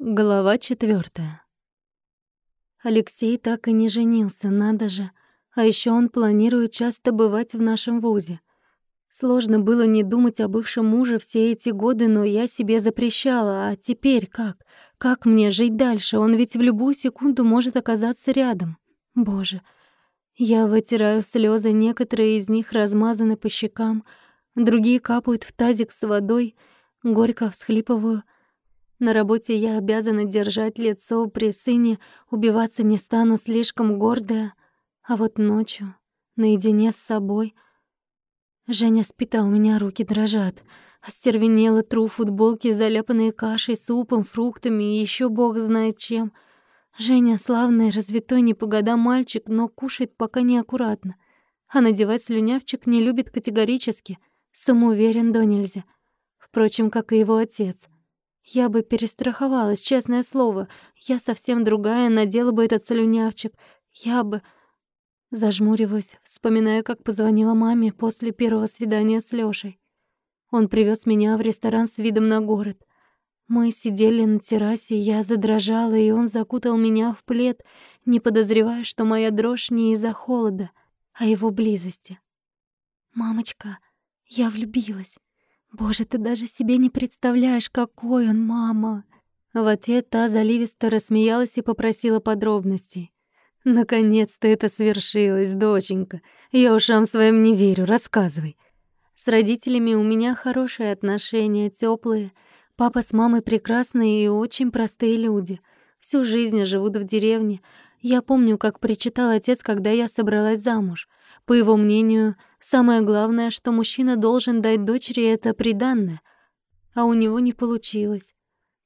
Глава четвертая. Алексей так и не женился, надо же. А еще он планирует часто бывать в нашем вузе. Сложно было не думать о бывшем муже все эти годы, но я себе запрещала. А теперь как? Как мне жить дальше? Он ведь в любую секунду может оказаться рядом. Боже. Я вытираю слезы, некоторые из них размазаны по щекам, другие капают в тазик с водой, горько всхлипываю — на работе я обязана держать лицо при сыне, убиваться не стану, слишком гордая. А вот ночью, наедине с собой... Женя спит, а у меня руки дрожат. Остервенела тру футболки, заляпанные кашей, супом, фруктами и еще бог знает чем. Женя славный, развитой, не по годам мальчик, но кушает пока неаккуратно. А надевать слюнявчик не любит категорически. Самоуверен до нельзя. Впрочем, как и его отец — я бы перестраховалась, честное слово. Я совсем другая, надела бы этот слюнявчик. Я бы... Зажмуриваюсь, вспоминая, как позвонила маме после первого свидания с Лёшей. Он привез меня в ресторан с видом на город. Мы сидели на террасе, я задрожала, и он закутал меня в плед, не подозревая, что моя дрожь не из-за холода, а его близости. «Мамочка, я влюбилась. «Боже, ты даже себе не представляешь, какой он, мама!» В ответ та заливисто рассмеялась и попросила подробностей. «Наконец-то это свершилось, доченька. Я ушам своим не верю, рассказывай». С родителями у меня хорошие отношения, теплые. Папа с мамой прекрасные и очень простые люди. Всю жизнь живут в деревне. Я помню, как причитал отец, когда я собралась замуж. По его мнению, Самое главное, что мужчина должен дать дочери это приданное, а у него не получилось.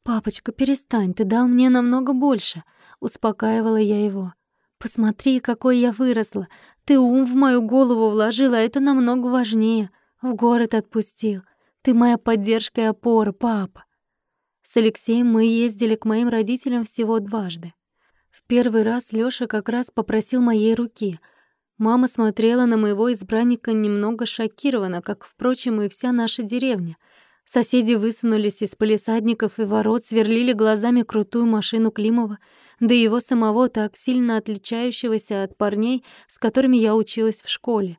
«Папочка, перестань, ты дал мне намного больше», — успокаивала я его. «Посмотри, какой я выросла. Ты ум в мою голову вложила, это намного важнее. В город отпустил. Ты моя поддержка и опора, папа». С Алексеем мы ездили к моим родителям всего дважды. В первый раз Лёша как раз попросил моей руки — Мама смотрела на моего избранника немного шокированно, как, впрочем, и вся наша деревня. Соседи высунулись из полисадников и ворот, сверлили глазами крутую машину Климова, да его самого так сильно отличающегося от парней, с которыми я училась в школе.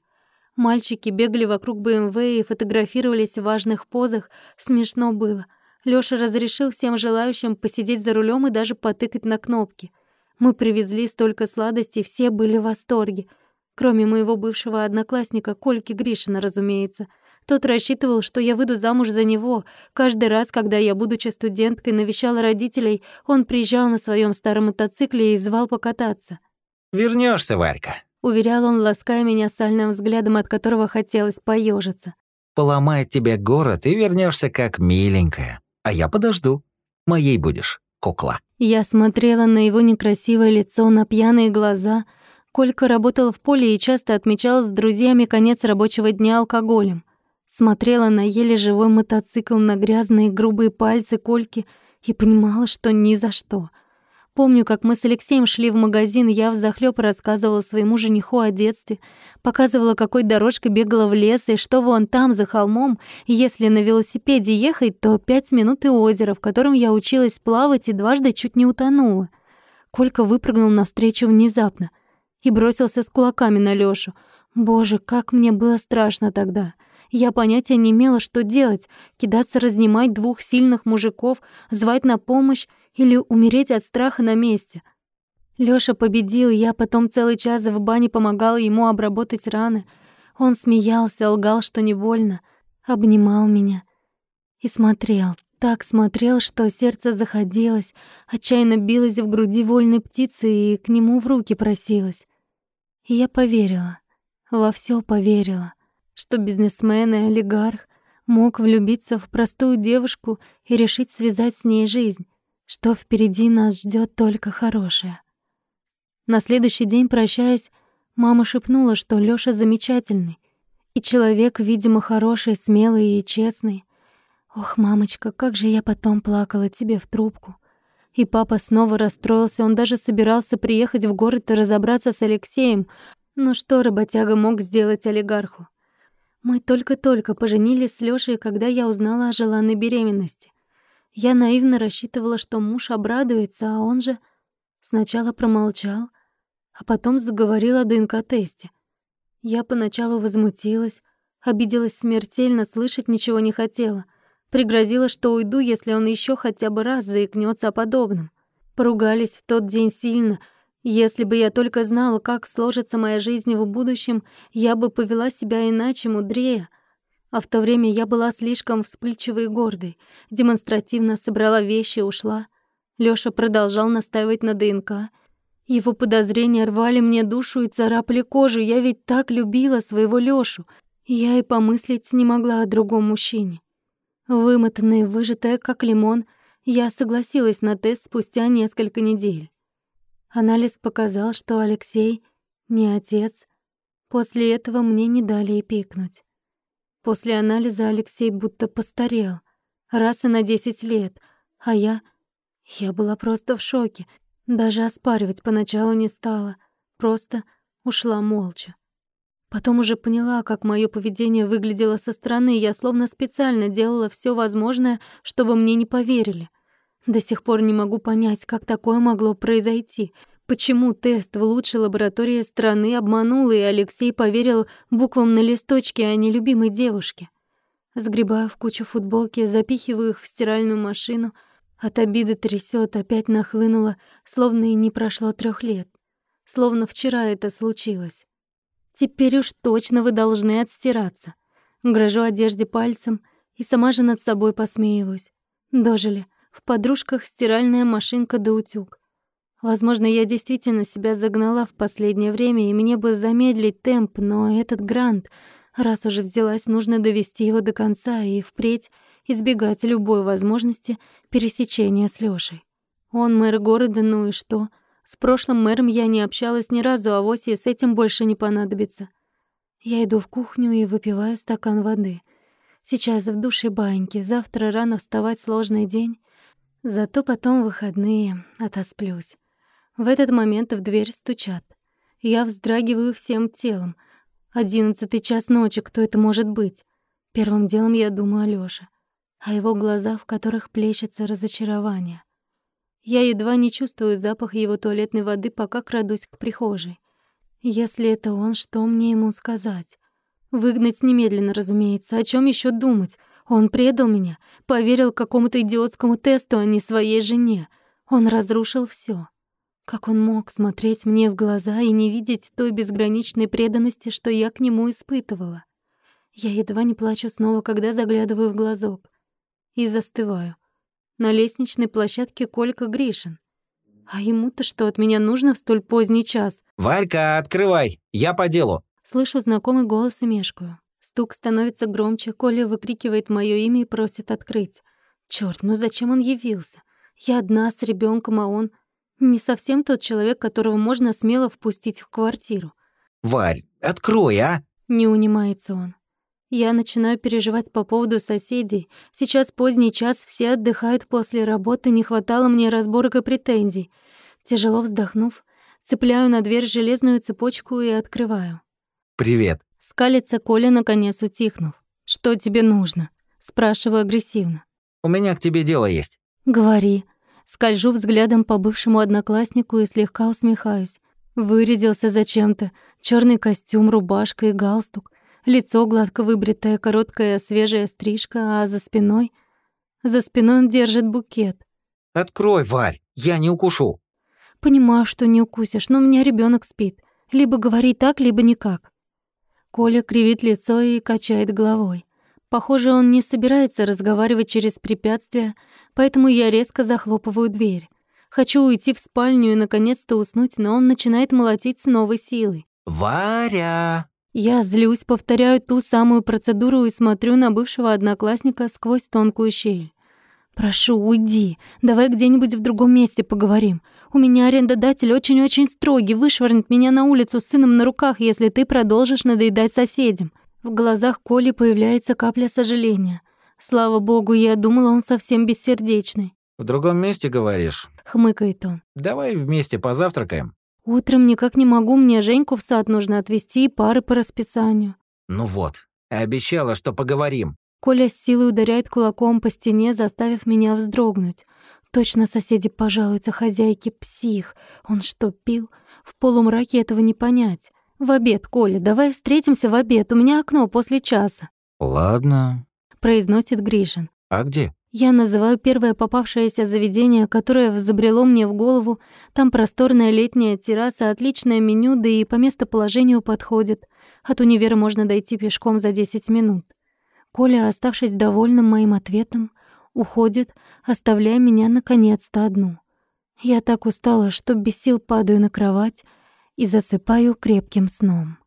Мальчики бегали вокруг БМВ и фотографировались в важных позах. Смешно было. Лёша разрешил всем желающим посидеть за рулем и даже потыкать на кнопки. Мы привезли столько сладостей, все были в восторге — Кроме моего бывшего одноклассника Кольки Гришина, разумеется. Тот рассчитывал, что я выйду замуж за него. Каждый раз, когда я, будучи студенткой, навещала родителей, он приезжал на своем старом мотоцикле и звал покататься. Вернешься, Варька», — уверял он, лаская меня сальным взглядом, от которого хотелось поежиться. «Поломает тебе город и вернешься как миленькая. А я подожду. Моей будешь, кукла». Я смотрела на его некрасивое лицо, на пьяные глаза — Колька работала в поле и часто отмечала с друзьями конец рабочего дня алкоголем. Смотрела на еле живой мотоцикл, на грязные грубые пальцы Кольки и понимала, что ни за что. Помню, как мы с Алексеем шли в магазин, я взахлёб рассказывала своему жениху о детстве, показывала, какой дорожкой бегала в лес и что вон там, за холмом, если на велосипеде ехать, то пять минут и озеро, в котором я училась плавать и дважды чуть не утонула. Колька выпрыгнул навстречу внезапно — и бросился с кулаками на Лёшу. Боже, как мне было страшно тогда. Я понятия не имела, что делать: кидаться разнимать двух сильных мужиков, звать на помощь или умереть от страха на месте. Лёша победил, я потом целый час в бане помогала ему обработать раны. Он смеялся, лгал, что не больно, обнимал меня и смотрел, так смотрел, что сердце заходилось, отчаянно билось в груди вольной птицы и к нему в руки просилось. И я поверила, во все поверила, что бизнесмен и олигарх мог влюбиться в простую девушку и решить связать с ней жизнь, что впереди нас ждет только хорошее. На следующий день, прощаясь, мама шепнула, что Лёша замечательный, и человек, видимо, хороший, смелый и честный. Ох, мамочка, как же я потом плакала тебе в трубку. И папа снова расстроился, он даже собирался приехать в город и разобраться с Алексеем. Но что работяга мог сделать олигарху? Мы только-только поженились с Лёшей, когда я узнала о желанной беременности. Я наивно рассчитывала, что муж обрадуется, а он же сначала промолчал, а потом заговорил о ДНК-тесте. Я поначалу возмутилась, обиделась смертельно, слышать ничего не хотела. Пригрозила, что уйду, если он еще хотя бы раз заикнется о подобном. Поругались в тот день сильно. Если бы я только знала, как сложится моя жизнь в будущем, я бы повела себя иначе, мудрее. А в то время я была слишком вспыльчивой и гордой. Демонстративно собрала вещи и ушла. Лёша продолжал настаивать на ДНК. Его подозрения рвали мне душу и царапали кожу. Я ведь так любила своего Лёшу. Я и помыслить не могла о другом мужчине. Вымотанная, выжатая, как лимон, я согласилась на тест спустя несколько недель. Анализ показал, что Алексей не отец. После этого мне не дали и пикнуть. После анализа Алексей будто постарел. Раз и на десять лет. А я... Я была просто в шоке. Даже оспаривать поначалу не стала. Просто ушла молча. Потом уже поняла, как моё поведение выглядело со стороны. Я словно специально делала всё возможное, чтобы мне не поверили. До сих пор не могу понять, как такое могло произойти — Почему тест в лучшей лаборатории страны обманул, и Алексей поверил буквам на листочке, а не любимой девушке? Сгребаю в кучу футболки, запихиваю их в стиральную машину. От обиды трясёт, опять нахлынуло, словно и не прошло трех лет. Словно вчера это случилось. Теперь уж точно вы должны отстираться. Грожу одежде пальцем и сама же над собой посмеиваюсь. Дожили. В подружках стиральная машинка да утюг. Возможно, я действительно себя загнала в последнее время, и мне бы замедлить темп, но этот грант, раз уже взялась, нужно довести его до конца и впредь избегать любой возможности пересечения с Лёшей. Он мэр города, ну и что? С прошлым мэром я не общалась ни разу, а вось с этим больше не понадобится. Я иду в кухню и выпиваю стакан воды. Сейчас в душе баньки, завтра рано вставать сложный день. Зато потом выходные отосплюсь. В этот момент в дверь стучат. Я вздрагиваю всем телом. Одиннадцатый час ночи, кто это может быть? Первым делом я думаю о Лёше, о его глазах, в которых плещется разочарование. Я едва не чувствую запах его туалетной воды, пока крадусь к прихожей. Если это он, что мне ему сказать? Выгнать немедленно, разумеется. О чем еще думать? Он предал меня, поверил какому-то идиотскому тесту, а не своей жене. Он разрушил все. Как он мог смотреть мне в глаза и не видеть той безграничной преданности, что я к нему испытывала? Я едва не плачу снова, когда заглядываю в глазок. И застываю. На лестничной площадке Колька Гришин. А ему-то что от меня нужно в столь поздний час? «Варька, открывай! Я по делу!» Слышу знакомый голос и мешкаю. Стук становится громче, Коля выкрикивает моё имя и просит открыть. Чёрт, ну зачем он явился? Я одна с ребёнком, а он... Не совсем тот человек, которого можно смело впустить в квартиру. «Варь, открой, а!» Не унимается он. Я начинаю переживать по поводу соседей. Сейчас поздний час, все отдыхают после работы, не хватало мне разборок и претензий. Тяжело вздохнув, цепляю на дверь железную цепочку и открываю. «Привет». Скалится Коля, наконец утихнув. «Что тебе нужно?» Спрашиваю агрессивно. «У меня к тебе дело есть». «Говори». Скольжу взглядом по бывшему однокласснику и слегка усмехаюсь. Вырядился зачем-то. черный костюм, рубашка и галстук. Лицо гладко выбритое, короткая свежая стрижка, а за спиной... За спиной он держит букет. «Открой, Варь, я не укушу». «Понимаю, что не укусишь, но у меня ребенок спит. Либо говори так, либо никак». Коля кривит лицо и качает головой. Похоже, он не собирается разговаривать через препятствия, поэтому я резко захлопываю дверь. Хочу уйти в спальню и наконец-то уснуть, но он начинает молотить с новой силой. «Варя!» Я злюсь, повторяю ту самую процедуру и смотрю на бывшего одноклассника сквозь тонкую щель. «Прошу, уйди. Давай где-нибудь в другом месте поговорим. У меня арендодатель очень-очень строгий, вышвырнет меня на улицу с сыном на руках, если ты продолжишь надоедать соседям». В глазах Коли появляется капля сожаления. Слава богу, я думала, он совсем бессердечный. «В другом месте, говоришь?» — хмыкает он. «Давай вместе позавтракаем». «Утром никак не могу, мне Женьку в сад нужно отвезти и пары по расписанию». «Ну вот, обещала, что поговорим». Коля с силой ударяет кулаком по стене, заставив меня вздрогнуть. Точно соседи пожалуются хозяйке псих. Он что, пил? В полумраке этого не понять. В обед, Коля, давай встретимся в обед. У меня окно после часа. Ладно, произносит Гришин. А где? Я называю первое попавшееся заведение, которое взобрело мне в голову. Там просторная летняя терраса, отличное меню, да и по местоположению подходит. От универа можно дойти пешком за 10 минут. Коля, оставшись довольным моим ответом, уходит, оставляя меня наконец-то одну. Я так устала, что без сил падаю на кровать и засыпаю крепким сном.